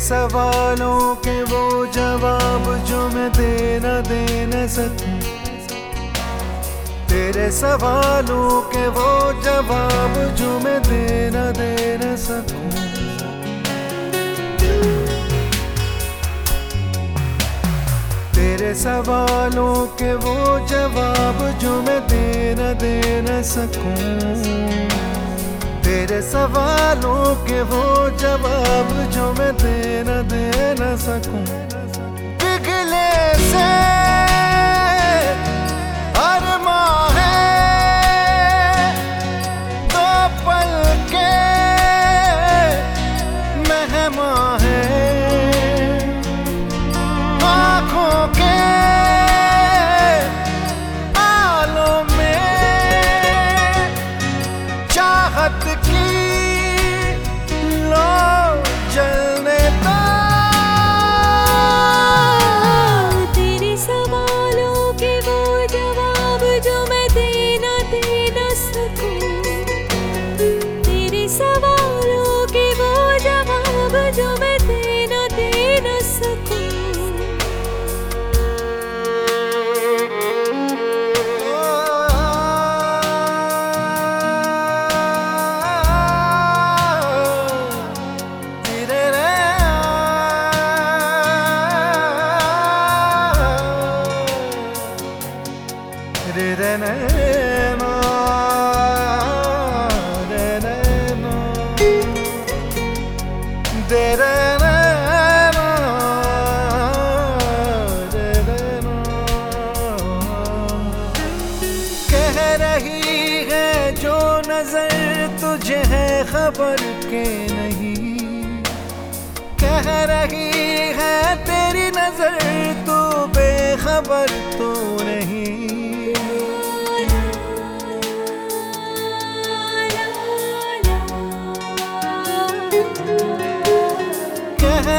सवालों के वो जवाब जो मैं दे न दे न सकूँ तेरे सवालों के वो जवाब जो मैं दे न दे न सकूँ तेरे सवालों के वो जवाब जो मैं दे न दे न सकूँ तेरे सवालों के वो जवाब जो मैं दे न दे न सकूँ। पिघले से तुझे है खबर के नहीं कह रही है तेरी नज़र तू बेखबर तो नहीं।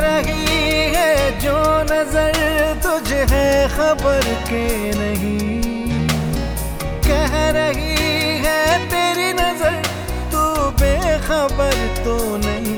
रही है, जो नज़र तुझे है, खबर के नहीं। कह रही है, तेरी नज़र तू बेखबर तो नहीं।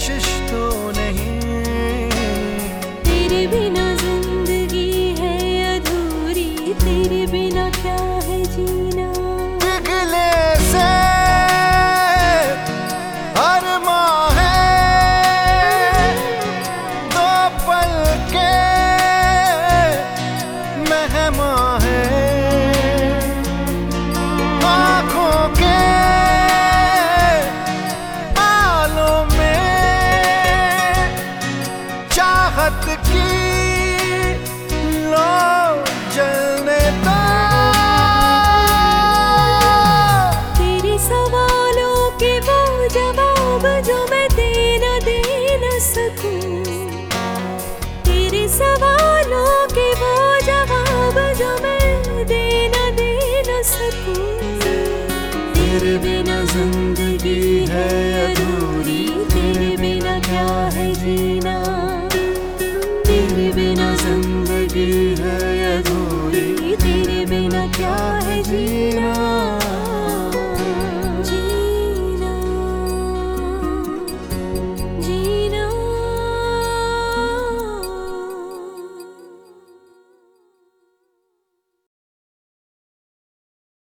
तेरी सकूँ तेरे बिना ज़िंदगी है अधूरी तेरे बिना क्या है जीना? तेरे बिना ज़िंदगी है अधूरी तेरे बिना क्या है जीना?